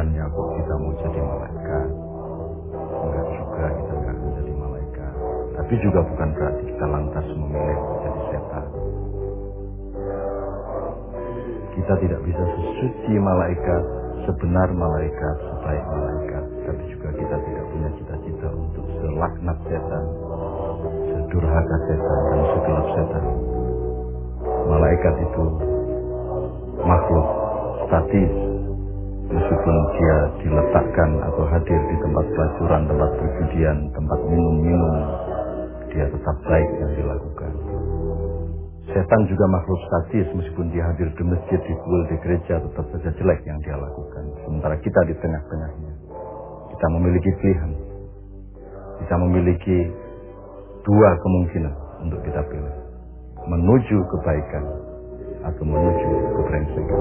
bukannya kok kita mau jadi malaikat. Enggak juga kita enggak menjadi malaikat. Tapi juga bukan berarti kita lantas memilih menjadi setan. Kita tidak bisa sesuci malaikat, sebenar malaikat, sebaik malaikat. Tapi juga kita tidak punya cita-cita untuk selaknat setan, sedurhaka setan, dan segelap setan. Malaikat itu makhluk statis, meskipun dia diletakkan atau hadir di tempat pelacuran, tempat perjudian, tempat minum-minum, dia tetap baik yang dilakukan. Setan juga makhluk statis, meskipun dia hadir di masjid, di kuil, di gereja, tetap saja jelek yang dia lakukan. Sementara kita di tengah-tengahnya. Kita memiliki pilihan. Kita memiliki dua kemungkinan untuk kita pilih. Menuju kebaikan atau menuju kebrengsekan.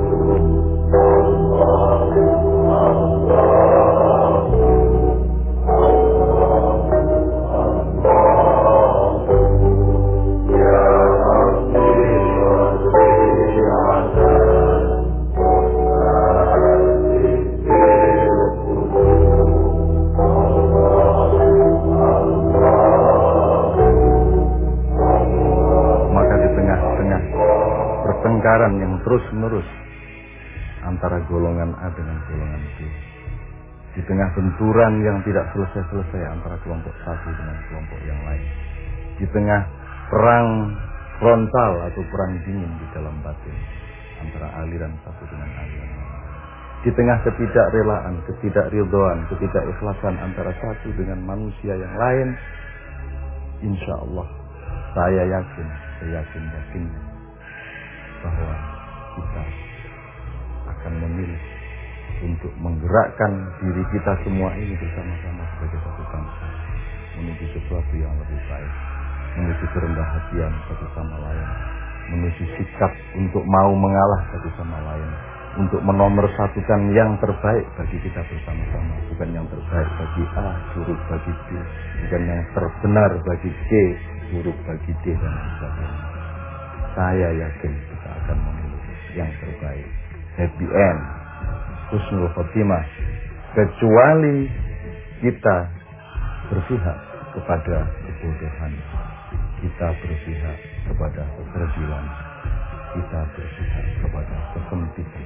Maka pertengkaran yang terus-menerus antara golongan A dengan golongan B. Di tengah benturan yang tidak selesai-selesai antara kelompok satu dengan kelompok yang lain. Di tengah perang frontal atau perang dingin di dalam batin antara aliran satu dengan aliran lain. Di tengah ketidakrelaan, ketidakridhoan, ketidakikhlasan antara satu dengan manusia yang lain, insya Allah saya yakin, saya yakin yakin bahwa kita akan memilih untuk menggerakkan diri kita semua ini bersama-sama sebagai satu bangsa menuju sesuatu yang lebih baik, menuju kerendah hatian satu sama lain, menuju sikap untuk mau mengalah satu sama lain, untuk menomorsatukan yang terbaik bagi kita bersama-sama, bukan yang terbaik bagi A, buruk bagi B, bukan yang terbenar bagi C, buruk bagi D dan sebagainya. Saya yakin kita yang terbaik. Happy end. Husnul khotimah. Kecuali kita berpihak kepada kebodohan. Kita berpihak kepada kekerdilan. Kita berpihak kepada kesempitan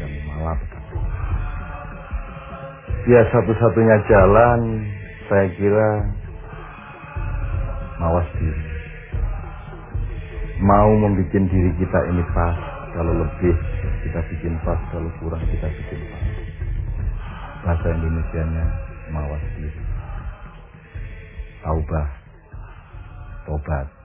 dan malapetaka. Ya satu-satunya jalan saya kira mawas diri. Mau membuat diri kita ini pas, kalau lebih kita bikin pas, kalau kurang kita bikin pas. Bahasa Indonesianya mawas diri. Taubah, tobat.